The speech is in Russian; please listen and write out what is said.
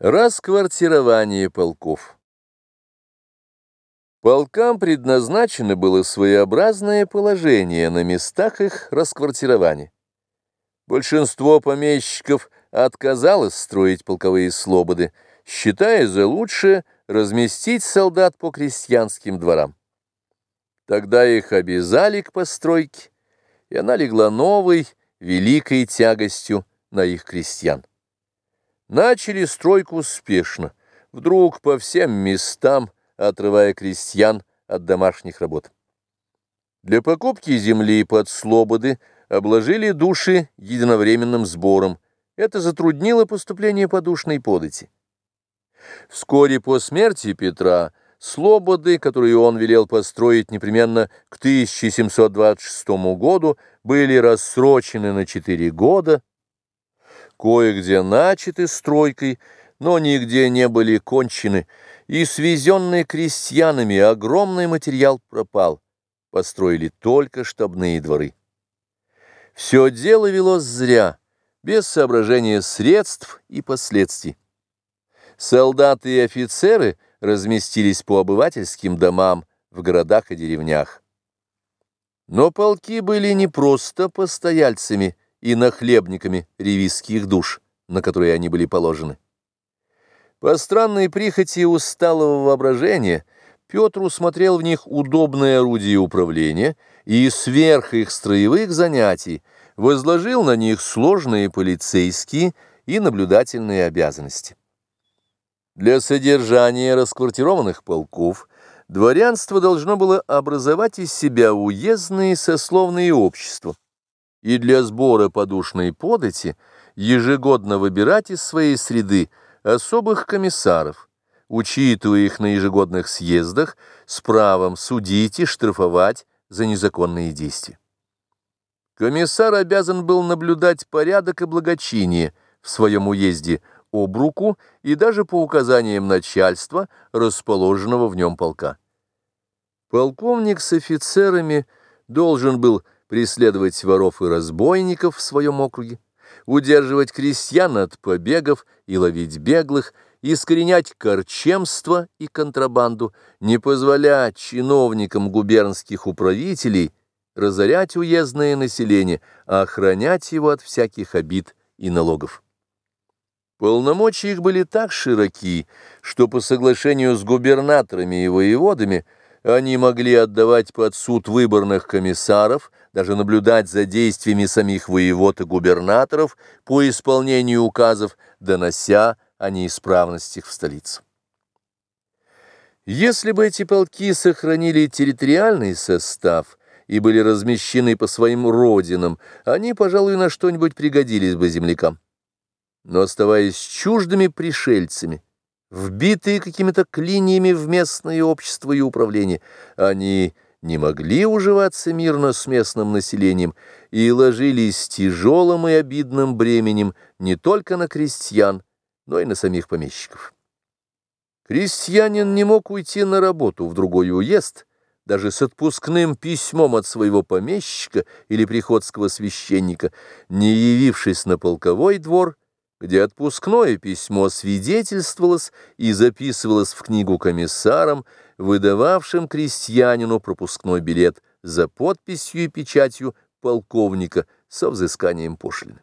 Расквартирование полков Полкам предназначено было своеобразное положение на местах их расквартирования. Большинство помещиков отказалось строить полковые слободы, считая за лучшее разместить солдат по крестьянским дворам. Тогда их обязали к постройке, и она легла новой, великой тягостью на их крестьян. Начали стройку успешно, вдруг по всем местам, отрывая крестьян от домашних работ. Для покупки земли под слободы обложили души единовременным сбором. Это затруднило поступление подушной подати. Вскоре по смерти Петра слободы, которые он велел построить непременно к 1726 году, были рассрочены на четыре года, кое-где начаты стройкой, но нигде не были кончены, и свезенный крестьянами огромный материал пропал. Построили только штабные дворы. Все дело велось зря, без соображения средств и последствий. Солдаты и офицеры разместились по обывательским домам в городах и деревнях. Но полки были не просто постояльцами, и нахлебниками ревизских душ, на которые они были положены. По странной прихоти усталого воображения Петр усмотрел в них удобное орудие управления и сверх их строевых занятий возложил на них сложные полицейские и наблюдательные обязанности. Для содержания расквартированных полков дворянство должно было образовать из себя уездные сословные общества и для сбора подушной подати ежегодно выбирать из своей среды особых комиссаров, учитывая их на ежегодных съездах с правом судить и штрафовать за незаконные действия. Комиссар обязан был наблюдать порядок и благочиние в своем уезде об руку и даже по указаниям начальства, расположенного в нем полка. Полковник с офицерами должен был преследовать воров и разбойников в своем округе, удерживать крестьян от побегов и ловить беглых, искоренять корчемство и контрабанду, не позволять чиновникам губернских управителей разорять уездное население, а охранять его от всяких обид и налогов. Полномочия их были так широки, что по соглашению с губернаторами и воеводами – они могли отдавать под суд выборных комиссаров, даже наблюдать за действиями самих воевод и губернаторов по исполнению указов, донося о неисправностях в столицу. Если бы эти полки сохранили территориальный состав и были размещены по своим родинам, они, пожалуй, на что-нибудь пригодились бы землякам. Но оставаясь чуждыми пришельцами, вбитые какими-то клиньями в местное общество и управление. Они не могли уживаться мирно с местным населением и ложились тяжелым и обидным бременем не только на крестьян, но и на самих помещиков. Крестьянин не мог уйти на работу в другой уезд, даже с отпускным письмом от своего помещика или приходского священника, не явившись на полковой двор, где отпускное письмо свидетельствовалось и записывалось в книгу комиссаром, выдававшим крестьянину пропускной билет за подписью и печатью полковника со взысканием пошлины.